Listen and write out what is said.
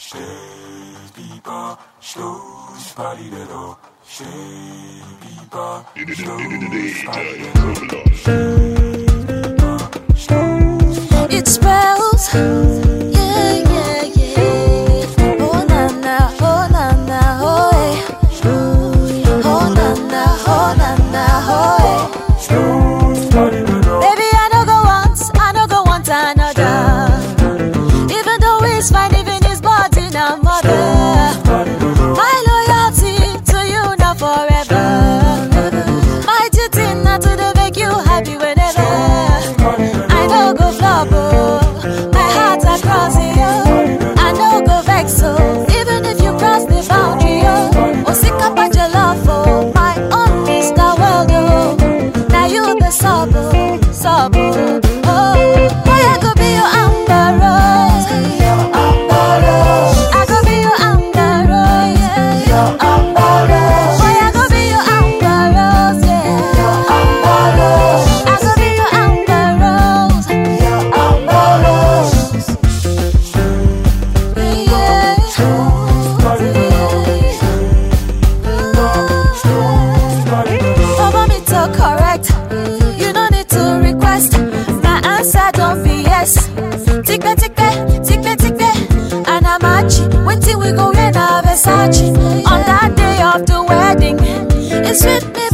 It spells You don't need to request. My answer don't be yes. Tick tick tick tick and I'm matching. Waiting we go in a Versace on that day of the wedding. It's with me.